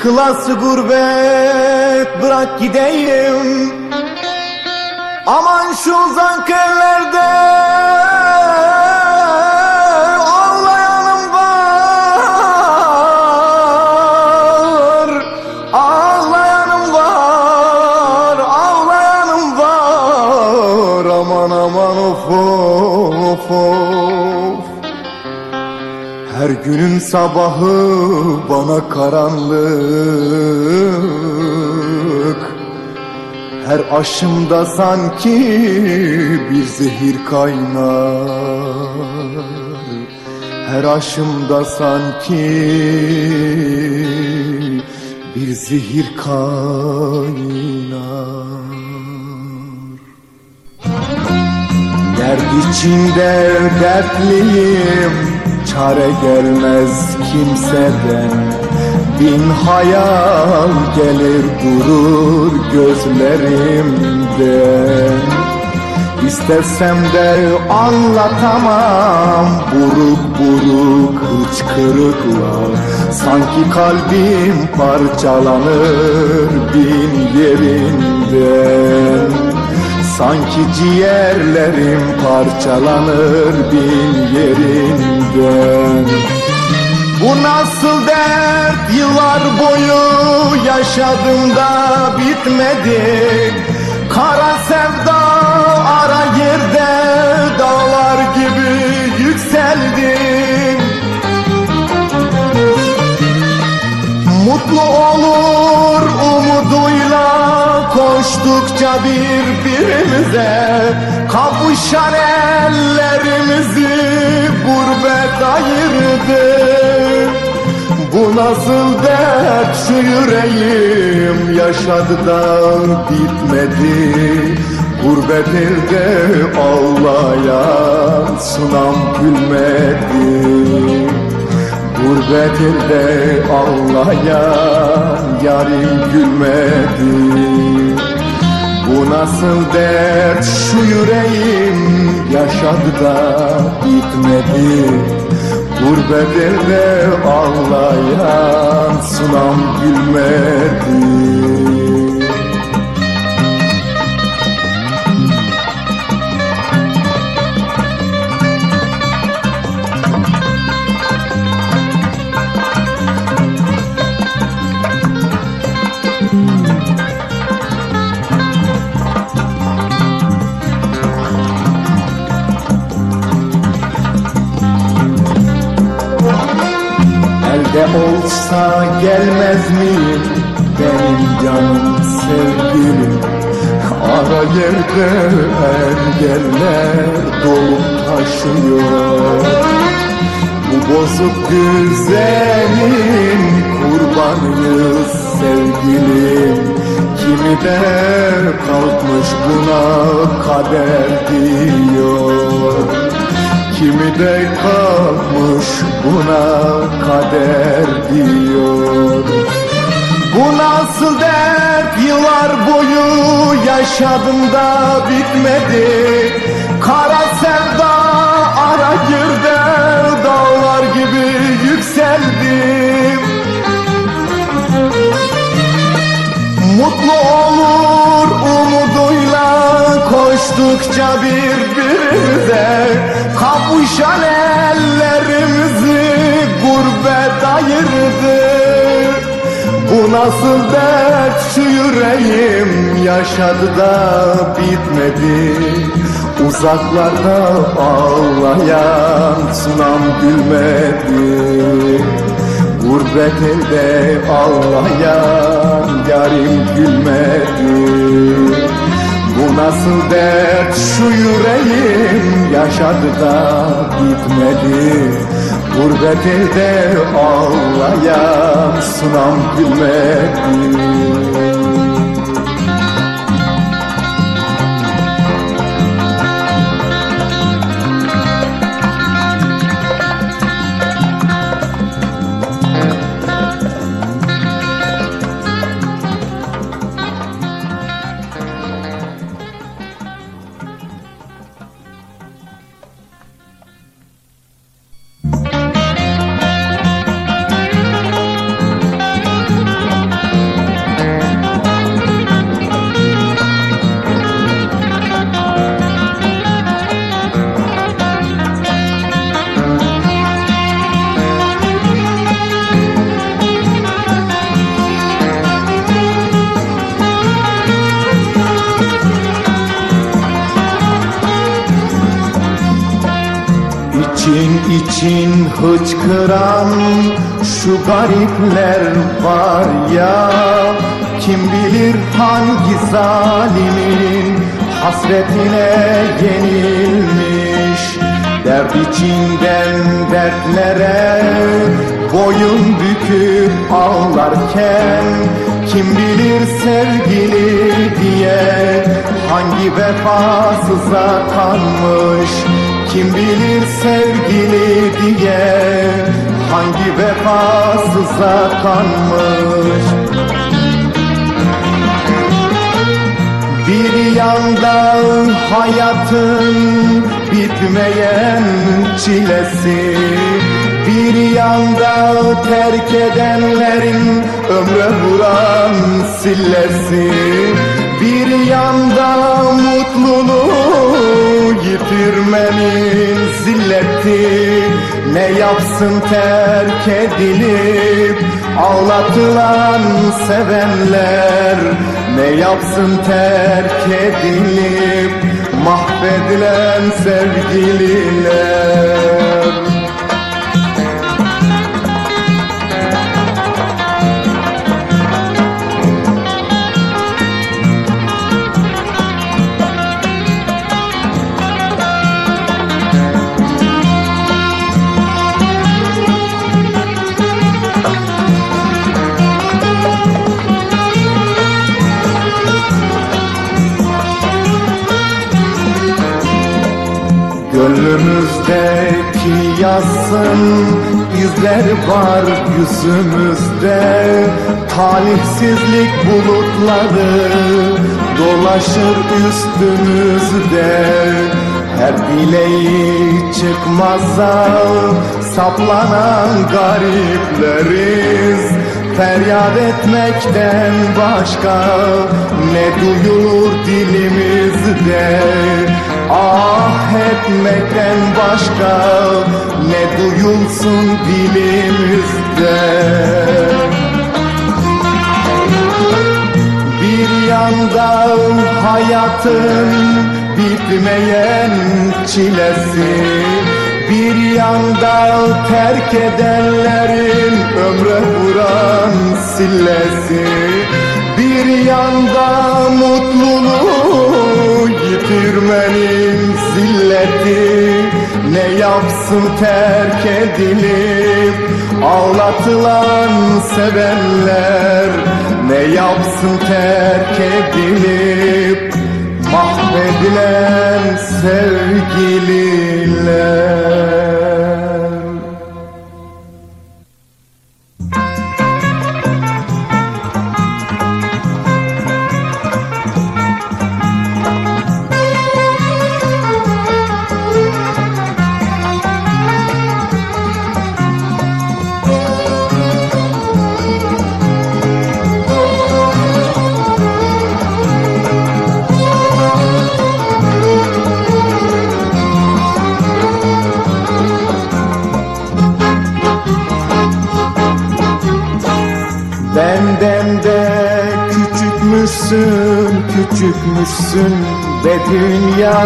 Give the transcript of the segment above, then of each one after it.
Yıkılası gurbet bırak gideyim. Aman şu uzak ellerde ağlayanım var. Ağlayanım var, ağlayanım var. Aman aman of of of günün sabahı bana karanlık. Her aşımda sanki bir zehir kaynar. Her aşımda sanki bir zehir kaynar. Dert içinde dertliyim Çare gelmez kimseden. Bin hayal gelir durur gözlerimden. İstesem de anlatamam Buruk buruk hıçkırıklar. Sanki kalbim parçalanır bin yerinden. Sanki ciğerlerim parçalanır bin yerinden Bu nasıl dert? Yıllar boyu yaşadım da bitmedi. Kara sevda ara yerde dağlar gibi yükseldi Mutlu olur umuduyla koştukça birbirimize Kavuşan ellerimizi gurbet ayırdı. Bu nasıl dert şu yüreğim? Yaşadı da bitmedi. Gurbet elde ağlayan sunam gülmedi. Gurbet elde ağlayan yarim gülmedi Bu nasıl dert? Şu yüreğim yaşadı da bitmedi. Gurbet ağlayan sunam gülmedi gelmez miyim benim canım sevgilim? Ara yerde engeller dolup taşıyor. Bu bozuk güzelin kurbanıyız sevgilim. Kimi de kalkmış buna kader diyor Kimi de kalkmış buna kader diyor. Bu nasıl dert? Yıllar boyu yaşadım da bitmedi. Kara sevda ara girde dağlar gibi yükseldim. Mutlu olur umuduyla koştukça birbirimize Kavuşan ellerimizi gurbet ayırdı. Bu nasıl dert? Şu yüreğim yaşadı da bitmedi. Uzaklarda ağlayan sunam gülmedi. Gurbet elde ağlayan yarim gülmedi Bu nasıl dert? Şu yüreğim yaşadı da bitmedi Gurbet elde ağlayan sunam gülmedi hıçkıran şu garipler var ya. Kim bilir hangi zalimin hasretine yenilmiş. Dert içinden dertlere boyun büküp ağlarken Kim bilir sevgili diye hangi vefasıza kanmış Kim bilir sevgili diye hangi vefasıza kanmış? Bir yanda hayatın bitmeyen çilesi Bir yanda terk edenlerin ömre vuran sillesi Bir yanda mutluluğu yitirmenin zilleti Ne yapsın terk edilip ağlatılan sevenler Ne yapsın terk edilip mahvedilen sevgililer Gönlümüzdeki yazsın izler var yüzümüzde. Talihsizlik bulutları dolaşır üstümüzde. Her dileği çıkmaza saplanan garipleriz. Feryat etmekten başka ne duyulur dilimizde Ah etmekten başka ne duyulsun dilimizde. Bir yanda hayatın bitmeyen çilesi Bir yanda terk edenlerin ömre vuran sillesi Bir yanda mutluluğu yitirmenin zilleti Ne yapsın terk edilip ağlatılan sevenler Ne yapsın terk edilip mahvedilen sevgililer küçükmüşsün, be dünya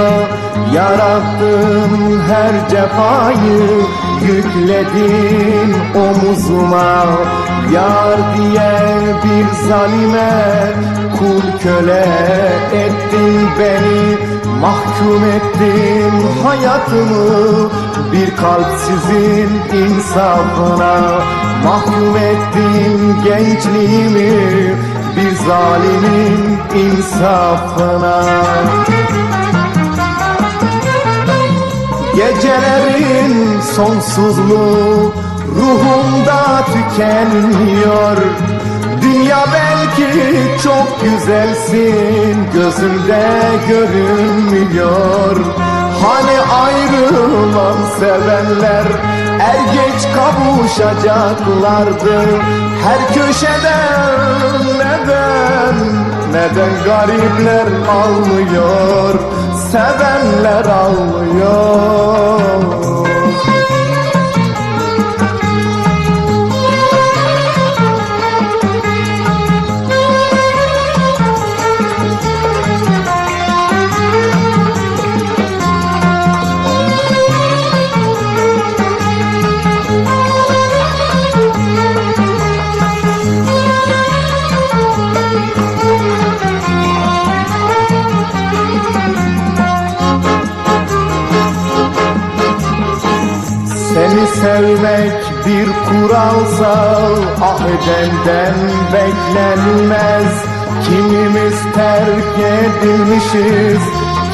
Yarattın her cefayı yükledin omuzuma. Yar diye bir zalime kul köle ettin beni Mahkum ettin hayatımı. Bir kalpsizin insafına Mahkum ettin gençliğimi bir zalimin insafına. Gecelerin sonsuzluğu ruhumda tükenmiyor. Dünya belki çok güzelsin gözümde görünmüyor. Hani ayrılan sevenler er geç kavuşacaklardı. Her köşede neden, neden garipler almıyor Sevenler almıyor Seni sevmek bir kuralsa ah edenden beklenmez. Kimimiz terk edilmişiz.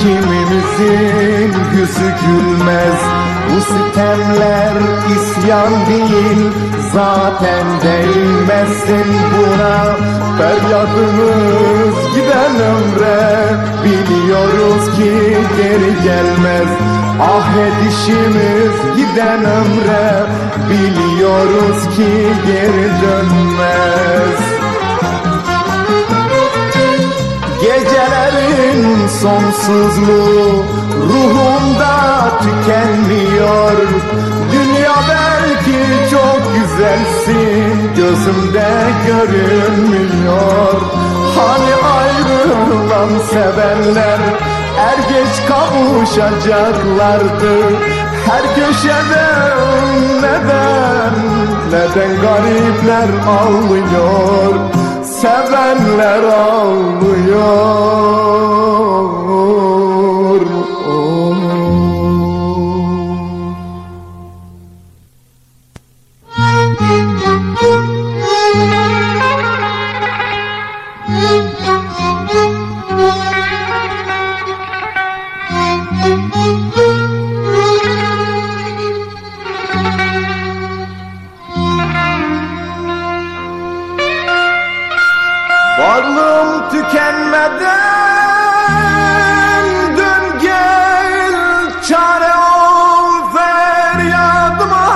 Kimimizin yüzü gülmez. Bu sitemler isyan değil Zaten değmezsin buna. Feryadımız giden ömre Biliyoruz ki geri gelmez. Ah edişimiz giden ömre Biliyoruz ki geri dönmez. Gecelerin sonsuzluğu ruhumda tükenmiyor. Dünya belki çok güzelsin. Gözümde görünmüyor. Hani ayrılan sevenler er geç kavuşacaklardı. Her köşede neden, neden garipler ağlıyor? Sevenler ağlıyor Varlığım tükenmeden dön gel çare ol feryadıma.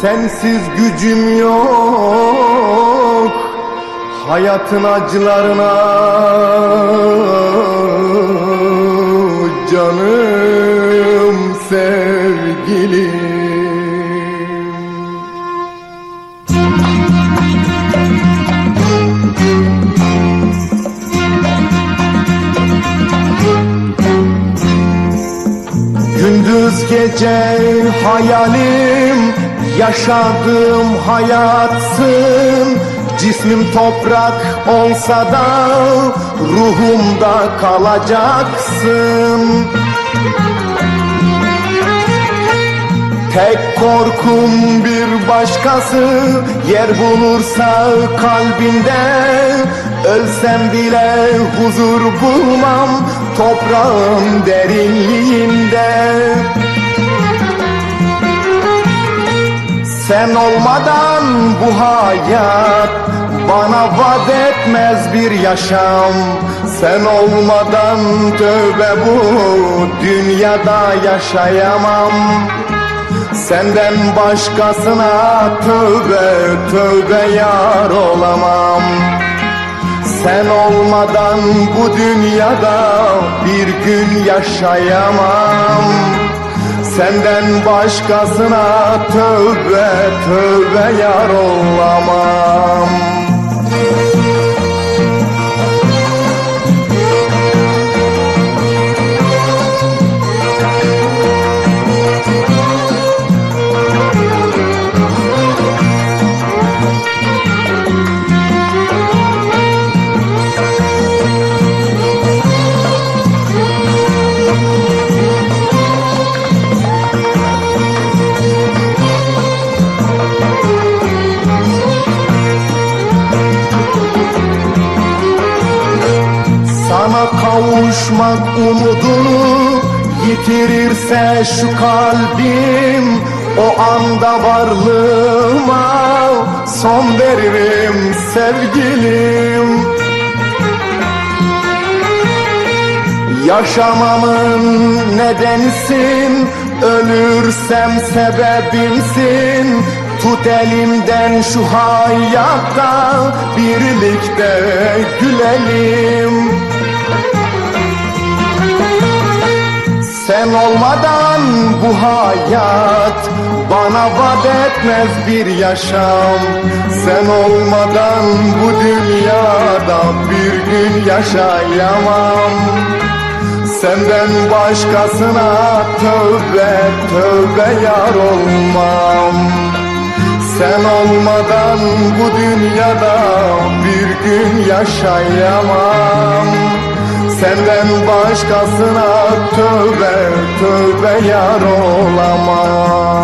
Sensiz gücüm yok hayatın acılarına. Canım sevgilim Gündüz gece hayalim Yaşadığım hayatsın. Cismim toprak olsa da Ruhumda kalacaksın. Tek korkum bir başkası Yer bulursa kalbinde. Ölsem bile huzur bulmam Toprağın derinliğinde Sen olmadan bu hayat Bana vaat etmez bir yaşam. Sen olmadan tövbe bu Dünyada yaşayamam. Senden başkasına tövbe tövbe yar olamam Sen olmadan bu dünyada bir gün yaşayamam. Senden başkasına tövbe tövbe yar olamam yitirirse şu kalbim O anda varlığıma son veririm sevgilim. Yaşamamın nedenisin Ölürsem sebebimsin. Tut elimden şu hayatta Birlikte gülelim Sen olmadan bu hayat Bana vaat etmez bir yaşam. Sen olmadan bu dünyada Bir gün yaşayamam. Senden başkasına tövbe tövbe yar olmam. Sen olmadan bu dünyada bir gün yaşayamam Senden başkasına tövbe tövbe yar olamam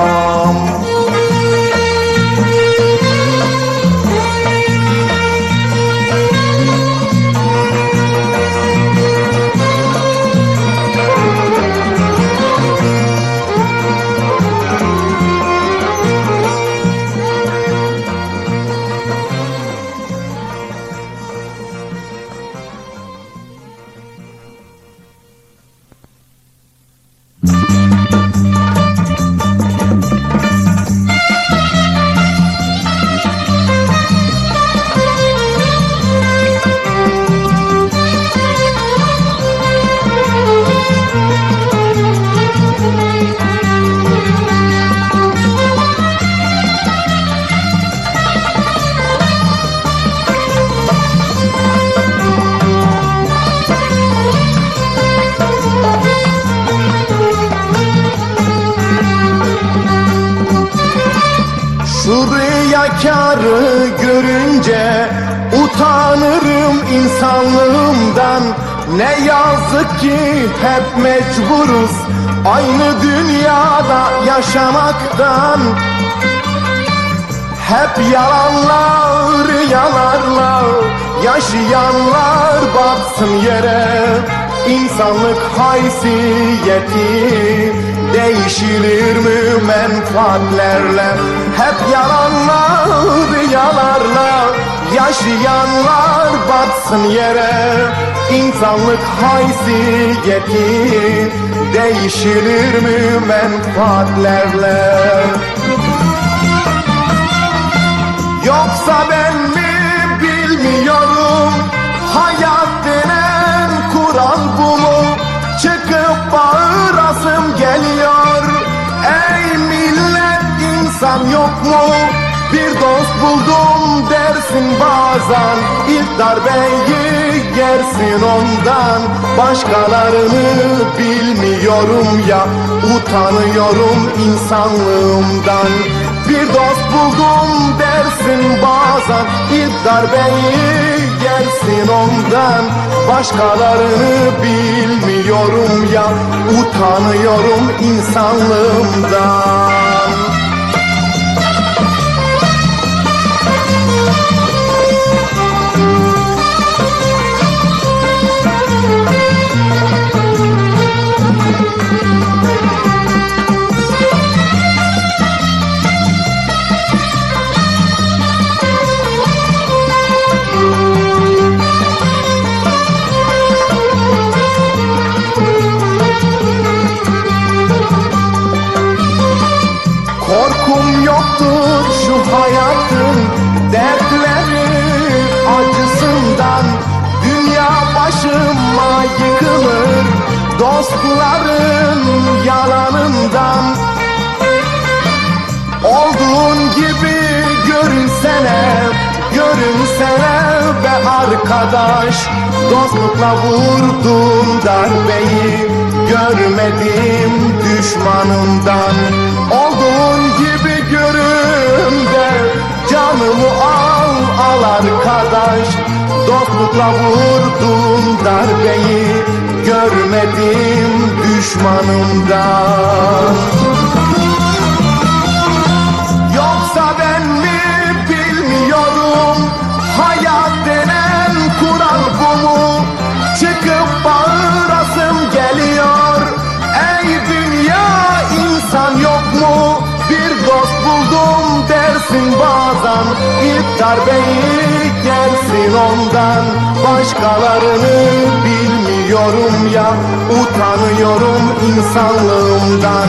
Ne yazık ki hep mecburuz aynı dünyada yaşamaktan. Hep yalanlar yalarlar Yaşayanlar batsın yere. İnsanlık haysiyeti Değişilir mü menfaatlerle? Hep yalanlar yalarlar Yaşayanlar batsın yere İnsanlık haysiyeti Değişilir mü menfaatlerle? Yoksa ben mi bilmiyorum Hayat denen kural bu mu? Çıkıp bağırasım geliyor Ey millet insan yok mu buldum dersin bazen İlk darbeyi yersin ondan. Başkalarını bilmiyorum ya Utanıyorum insanlığımdan. Bir dost buldum dersin bazen İlk darbeyi yersin ondan. Başkalarını bilmiyorum ya Utanıyorum insanlığımdan Korkum yoktur şu hayatın dertleri acısından. Dünya başıma yıkılır dostların yalanından. Olduğun gibi görünsene, görünsene be arkadaş. Dostlukla vurdum darbeyi, görmedim düşmanımdan. Olduğun gibi görün de canımı al, al arkadaş. Dostlukla vurdum darbeyi, görmedim düşmanımdan dersin bazen İlk darbeyi yersin ondan. Başkalarını bilmiyorum ya Utanıyorum insanlığımdan.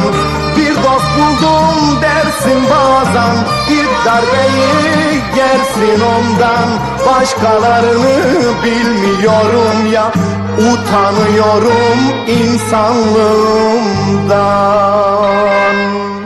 Bir dost buldum dersin bazen İlk darbeyi yersin ondan. Başkalarını bilmiyorum ya Utanıyorum insanlığımdan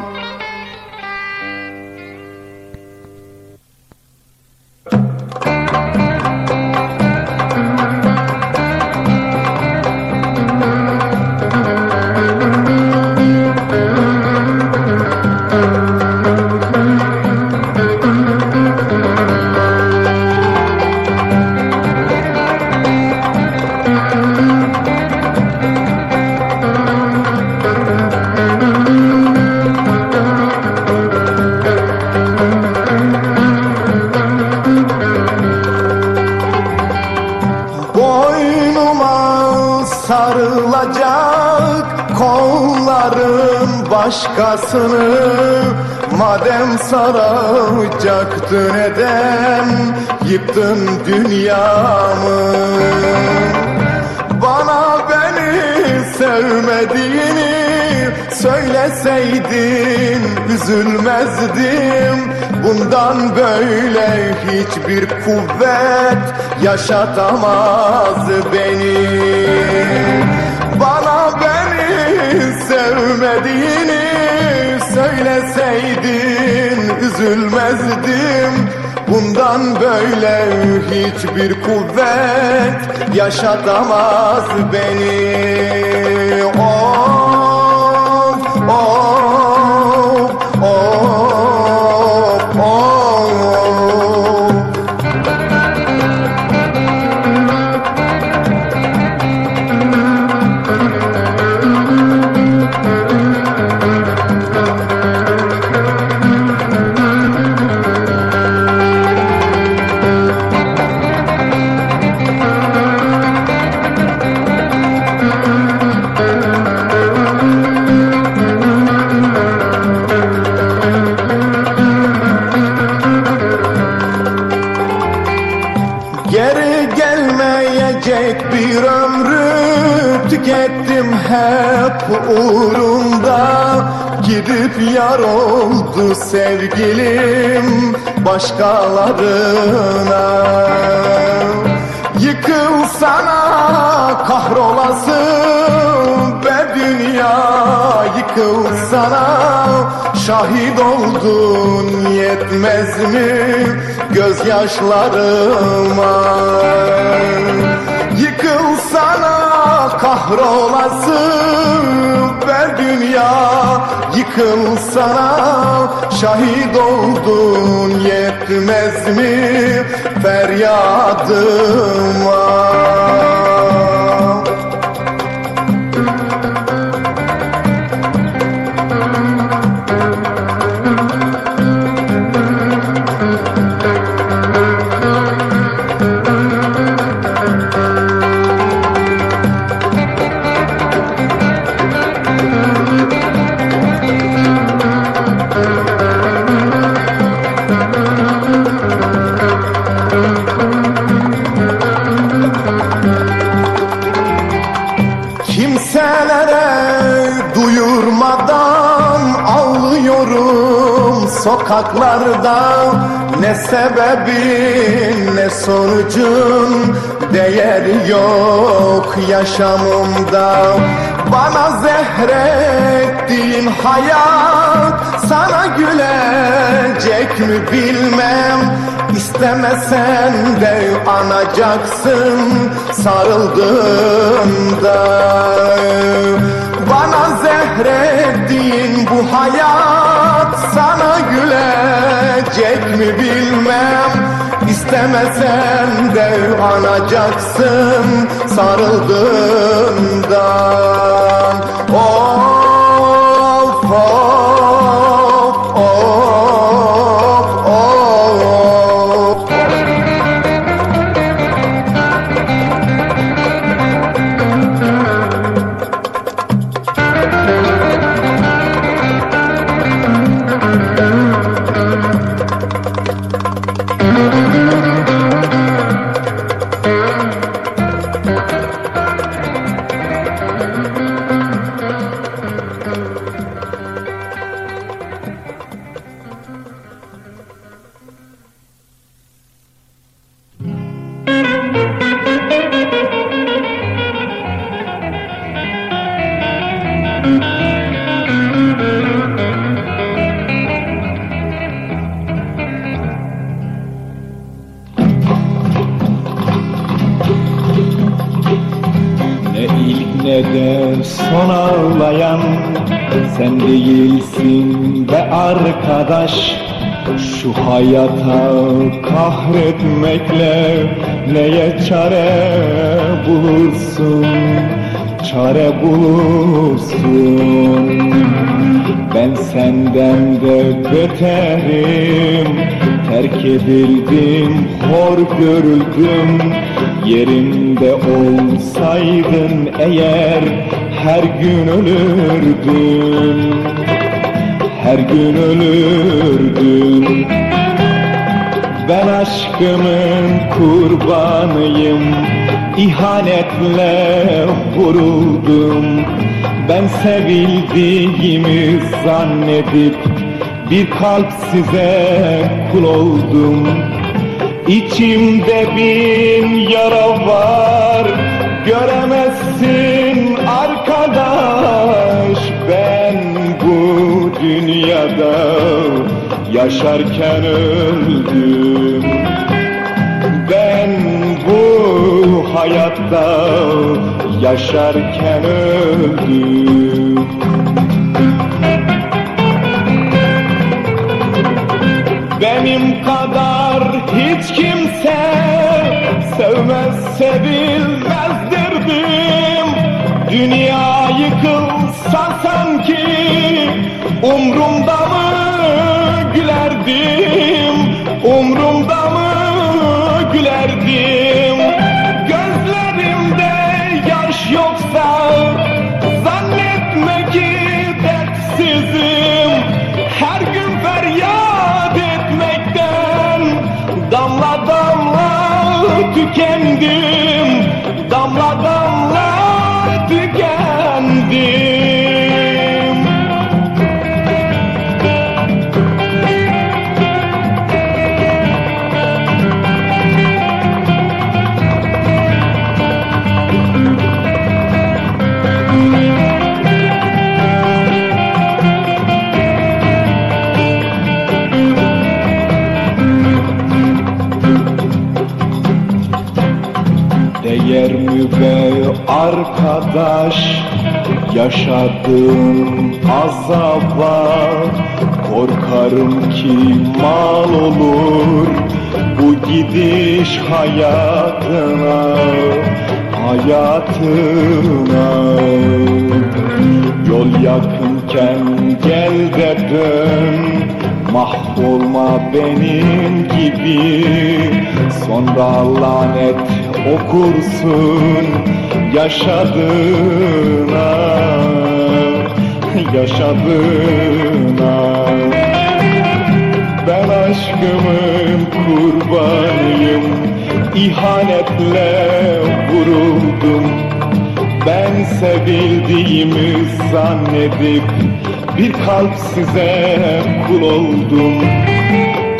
üzülmezdim. Bundan böyle hiçbir kuvvet yaşatamaz beni. Bana beni sevmediğini söyleseydin üzülmezdim. Bundan böyle hiçbir kuvvet yaşatamaz beni. Of başkalarına Yıkılsana kahrolası be dünya. Yıkılsana şahit oldun yetmez mi gözyaşlarıma? Yıkılsana kahrolası be dünya Yıkılsana şahit oldun yetmez mi? Feryadıma Kimselere sokaklarda Ne sebebin ne sonucun değeri yok yaşamımda. Bana zehrettiğin hayat sana gülecek mi bilmem. İstemesen de anacaksın sarıldığında Bana zehrettiğin bu hayat sana gülecek mi bilmem. İstemesen de anacaksın sarıldığında Of son ağlayan sen değilsin be arkadaş. Şu hayata kahretmekle neye çare bulursun? Çare bulursun. Ben senden de beterim. Terk edildim, hor görüldüm. Yerimde olsaydın eğer her gün ölürdün Her gün ölürdün Ben aşkımın kurbanıyım. İhanetle vuruldum. Ben sevildiğimi zannedip Bir kalp size kul oldum. İçimde bin yara var. Göremezsin dünyada yaşarken öldüm. Ben bu hayatta yaşarken öldüm. Benim kadar hiç kimse sevmez sevilmez derdim Dünya yıkılsa sanki umrumda mı gülerdim? Umrumda mı gülerdim? Gözlerimde yaş yoksa zannetme ki dertsizim. Her gün feryat etmekten damla damla tükendim arkadaş yaşadığım azaba Korkarım ki mal olur bu gidiş hayatına Hayatına. Yol yakınken gel de dön Mahvolma benim gibi. Sonra lanet okursun yaşadığına Yaşadığına. Ben aşkımın kurbanıyım İhanetle vuruldum. Ben sevildiğimi zannedip Bir kalp size kul oldum.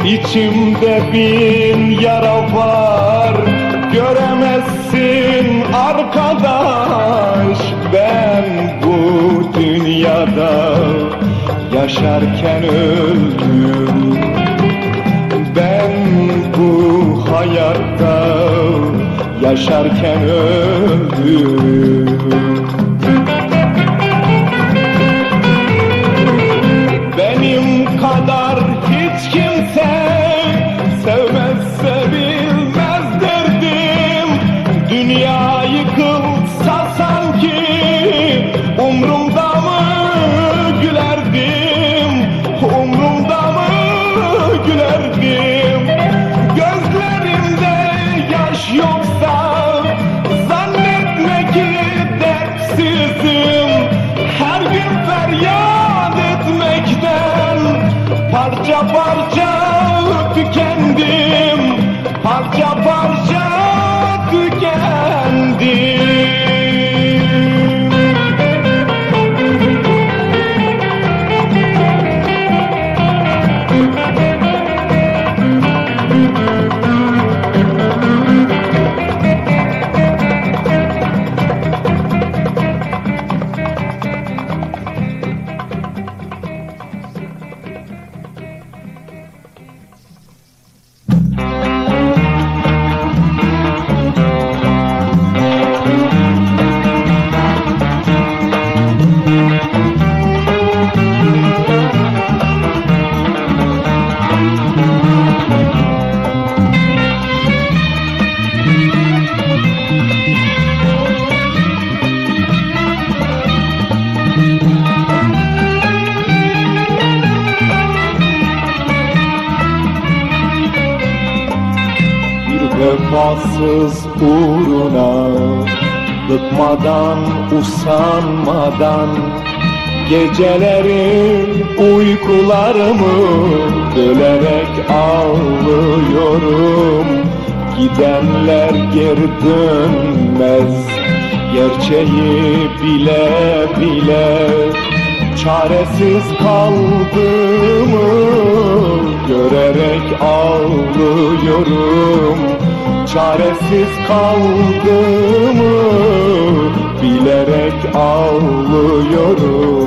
İçimde bin yara var arkadaş Ben bu dünyada yaşarken öldüm. Ben bu hayatta yaşarken öldüm Geceleri uykularımı bölerek ağlıyorum. Gidenler geri dönmez Gerçeği bile bile. Çaresiz kaldığımı görerek ağlıyorum. Çaresiz kaldığımı bilerek ağlıyorum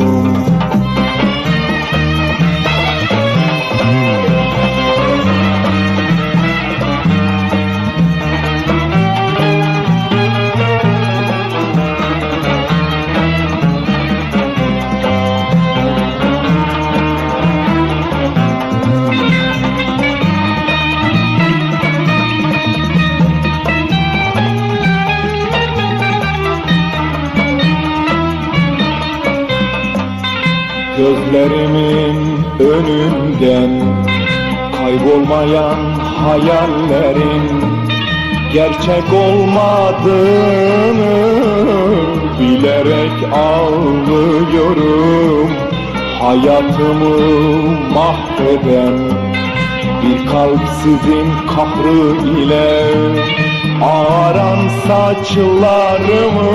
Gözlerimin önünden kaybolmayan hayallerin gerçek olmadığını bilerek ağlıyorum. Hayatımı mahveden bir kalpsizin kahrı ile ağaran saçlarımı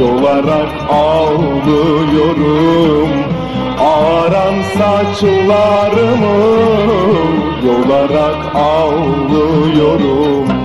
yolarak ağlıyorum ağaran saçlarımı yolarak ağlıyorum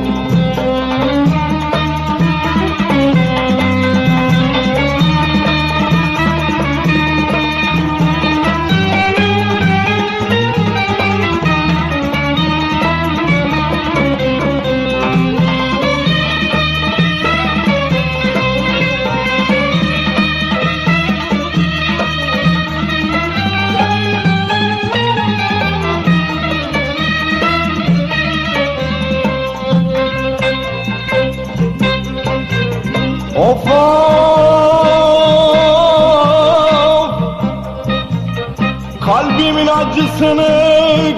Kalbimin acısını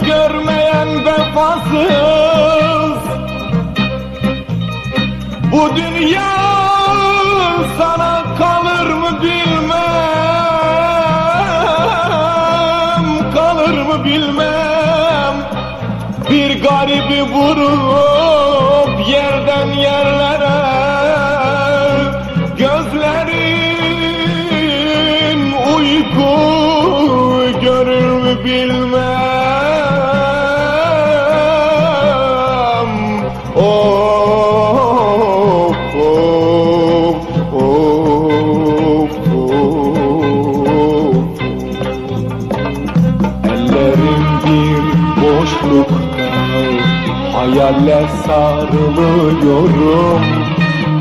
görmeyen vefasız? Bu dünya sarılıyorum.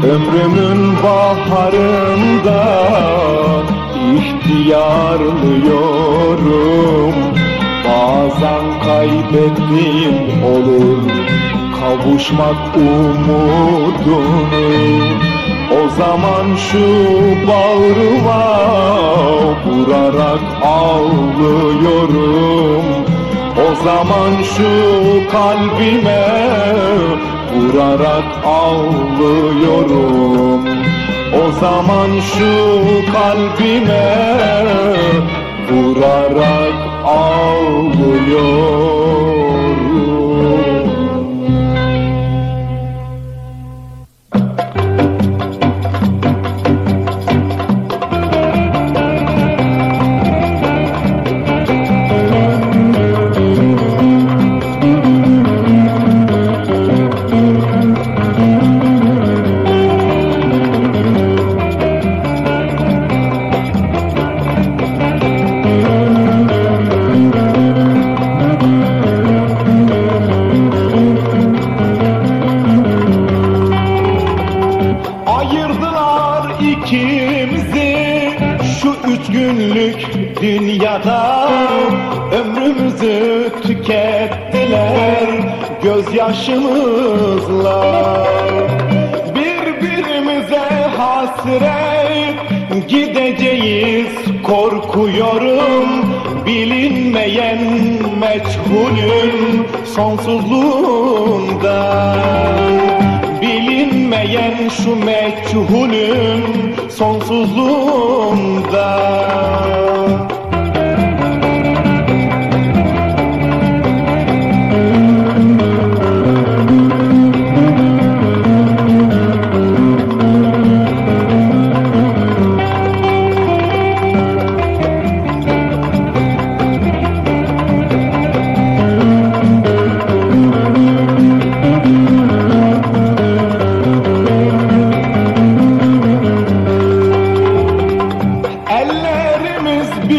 Ömrümün baharında ihtiyarlıyorum. Bazen kaybettiğim olur Kavuşmak umudunu O zaman şu bağrıma vurarak ağlıyorum O zaman şu kalbime vurarak ağlıyorum. O zaman şu kalbime vurarak ağlıyorum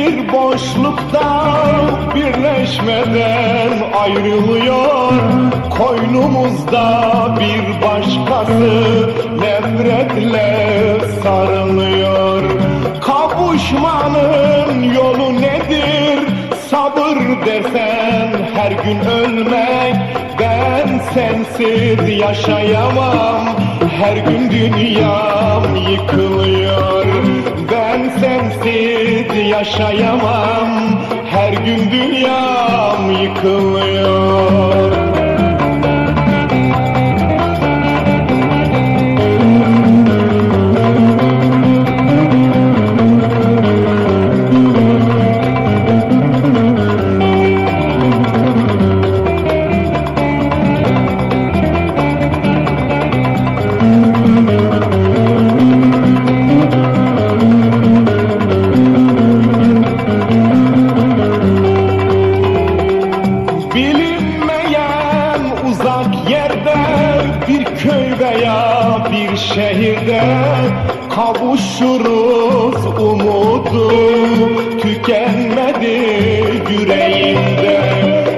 bir boşlukta birleşmeden ayrılıyor. Koynumuzda bir başkası nefretle sarılıyor. Kavuşmanın yolu nedir? Sabır desen her gün ölmek Ben sensiz yaşayamam. Her gün dünyam yıkılıyor. Ben sensiz yaşayamam. Her gün dünyam yıkılıyor kavuşuruz umudu tükenmedi yüreğimde.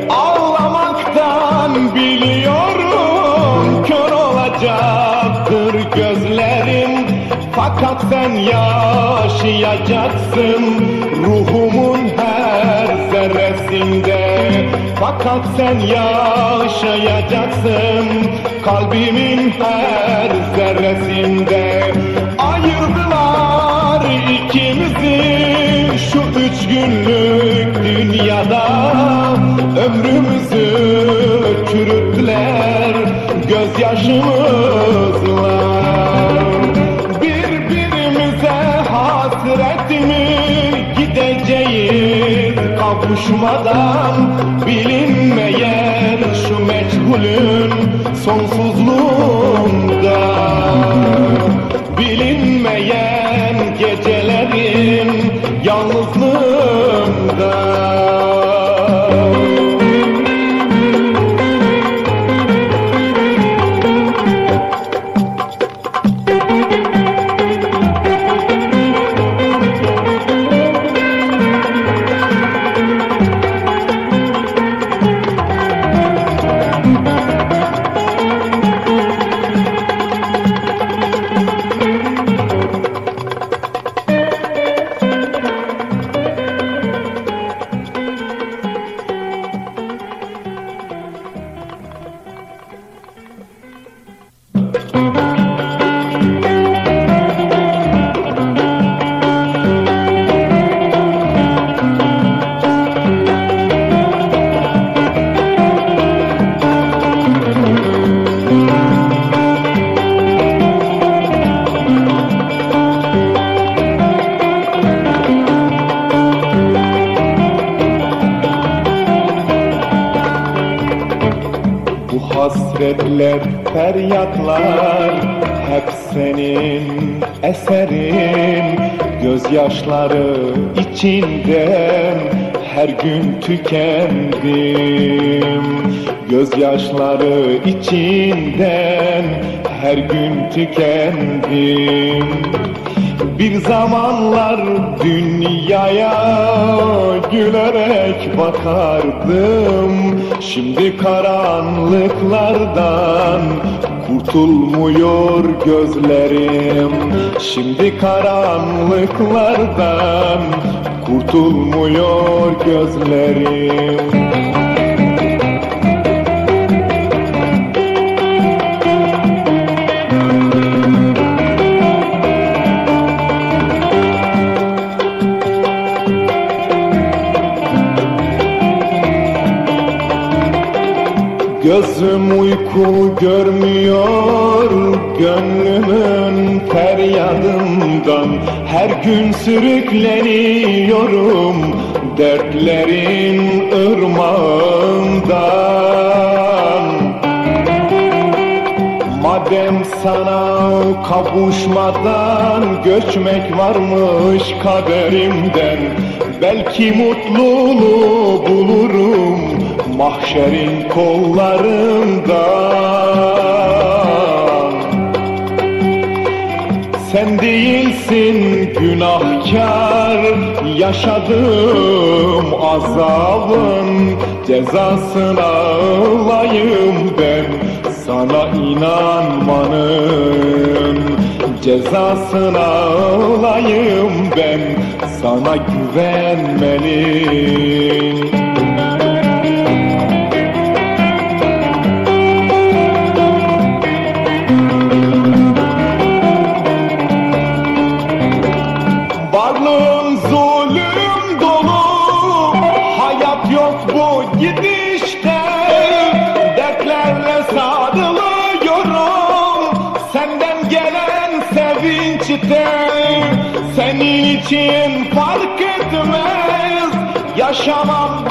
Ağlamaktan biliyorum kör olacaktır gözlerim. Fakat sen yaşayacaksın ruhumun her zerresinde. Fakat sen yaşayacaksın kalbimin her zerresinde. Ayırdılar ikimizi şu üç günlük dünyada Ömrümüzü çürüttüler gözyaşımızla Birbirimize hasret mi gideceğiz kavuşmadan? Bilinmeyen şu meçhulün sonsuzluğunda hasretler, feryatlar hep senin eserin. Gözyaşları içinden her gün tükendim. Gözyaşları içinden her gün tükendim bir zamanlar dünyaya gülerek bakardım. Şimdi karanlıklardan kurtulmuyor gözlerim. Şimdi karanlıklardan kurtulmuyor gözlerim Gözüm uyku görmüyor Gönlümün feryadından. Her gün sürükleniyorum Dertlerin ırmağından. Madem sana kavuşmadan göçmek varmış kaderimden Belki mutluluğu bulurum mahşerin kollarından Sen değilsin günahkar Yaşadığım azabın cezasını alayım ben. Sana inanmanın cezasını alayım ben. Sana güvenmeliyim için fark etmez. Yaşamamda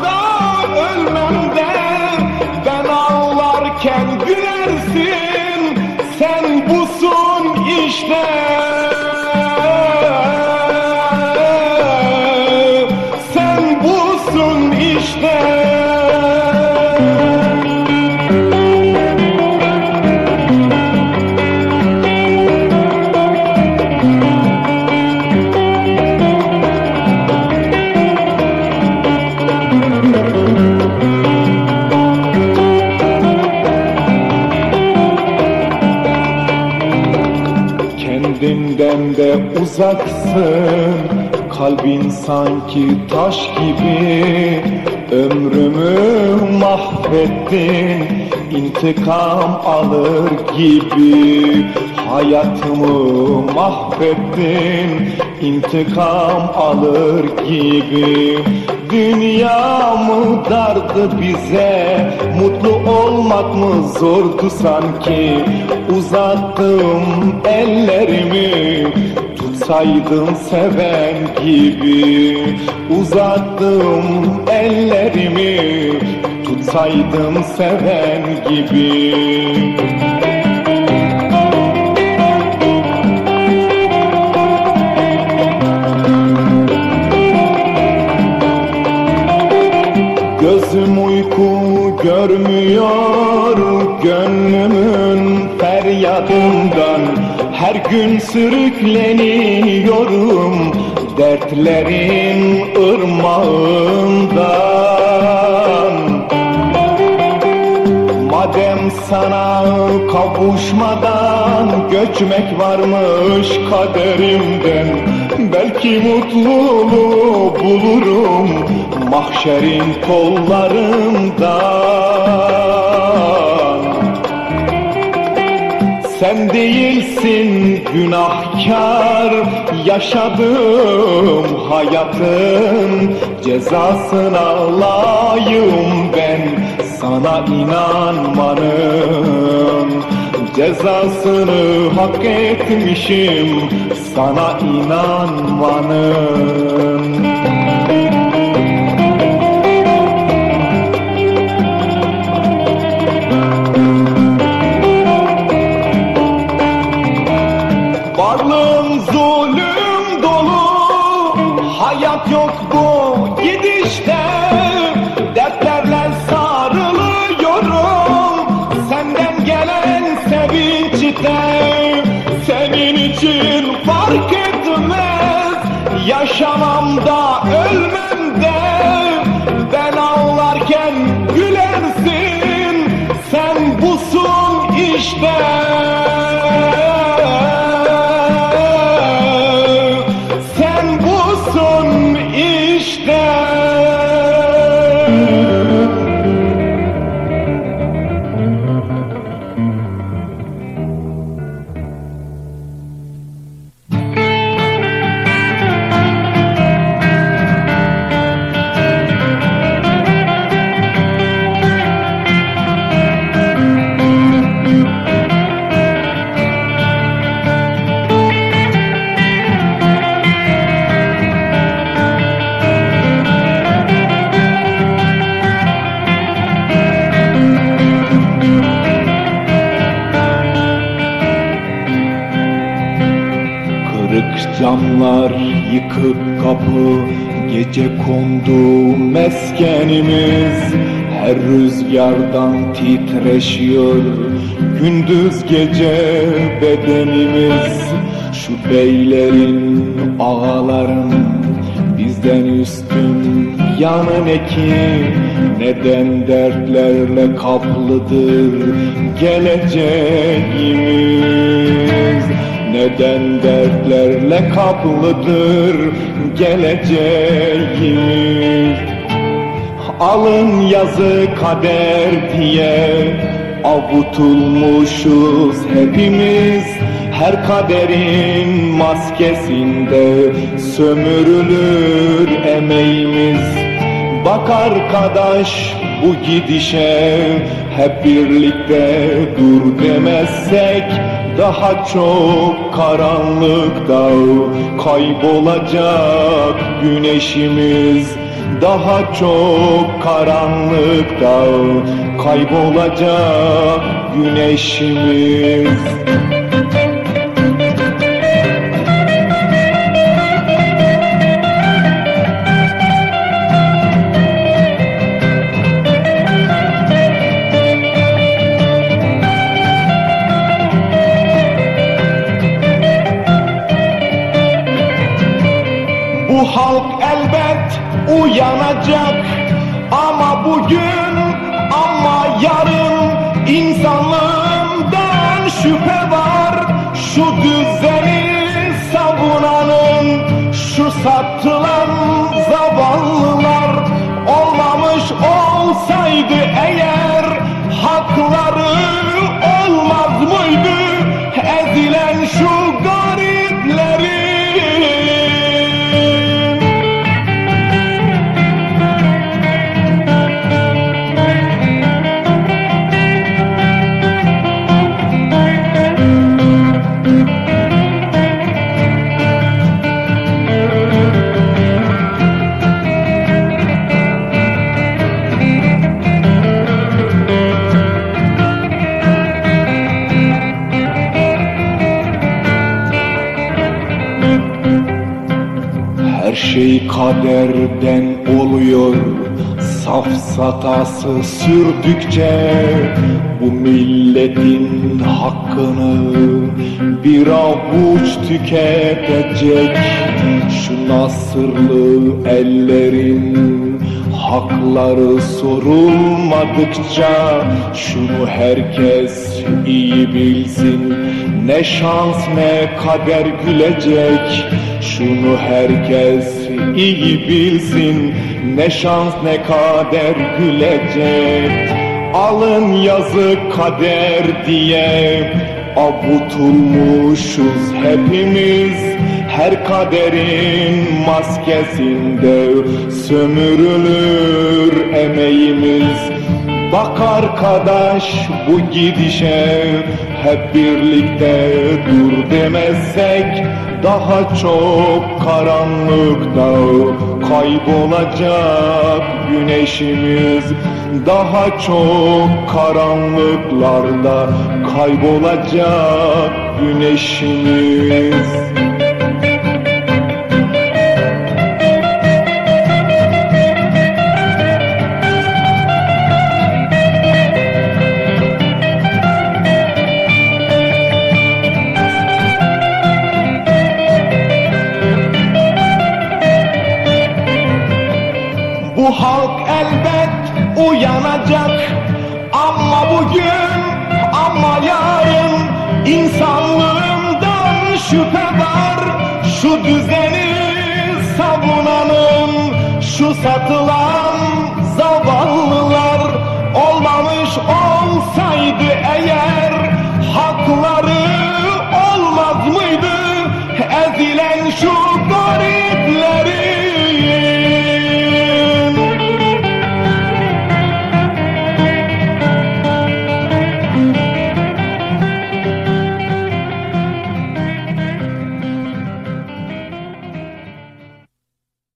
uzaksın Kalbin sanki taş gibi Ömrümü mahvettin İntikam alır gibi Hayatımı mahvettin. İntikam alır gibi Dünya mı dardı bize. Mutlu olmak mı zordu sanki? Uzattım ellerimi Tutsaydım seven gibi Uzattım ellerimi Tutsaydım seven gibi. Gözüm uyku görmüyor Her gün sürükleniyorum Dertlerin ırmağından. Madem sana kavuşmadan göçmek varmış kaderimden Belki mutluluğu bulurum mahşerin kollarından Sen değilsin günahkar Yaşadığım hayatın cezasını alayım ben. Sana inanmanın cezasını hak etmişim Sana inanmanın için fark etmez. Yaşamamda ölmemde Ben ağlarken gülersin. Sen busun işte Camlar yıkık kapı Gece kondu meskenimiz. Her rüzgardan titreşiyor Gündüz gece bedenimiz. Şu beylerin ağaların Bizden üstün yanı ne ki? Neden dertlerle kaplıdır geleceğimiz Neden dertlerle kaplıdır geleceğimiz Alın yazı kader diye avutulmuşuz hepimiz. Her kaderin maskesinde sömürülür emeğimiz. Bak arkadaş bu gidişe hep birlikte dur demezsek daha çok karanlıkta kaybolacak güneşimiz. Daha çok karanlıkta kaybolacak güneşimiz uyanacak ama bugün ama yarın insanlığından şüphe kaderden oluyor Safsatası sürdükçe Bu milletin hakkını Bir avuç tüketecek. Şu nasırlı ellerin Hakları sorulmadıkça Şunu herkes iyi bilsin. Ne şans ne kader gülecek. Şunu herkes iyi bilsin Ne şans ne kader gülecek. Alın yazı kader diye Avutulmuşuz hepimiz. Her kaderin maskesinde sömürülür emeğimiz. Bak arkadaş bu gidişe hep birlikte dur demezsek Daha çok karanlıkta kaybolacak güneşimiz. Daha çok karanlıklarda kaybolacak güneşimiz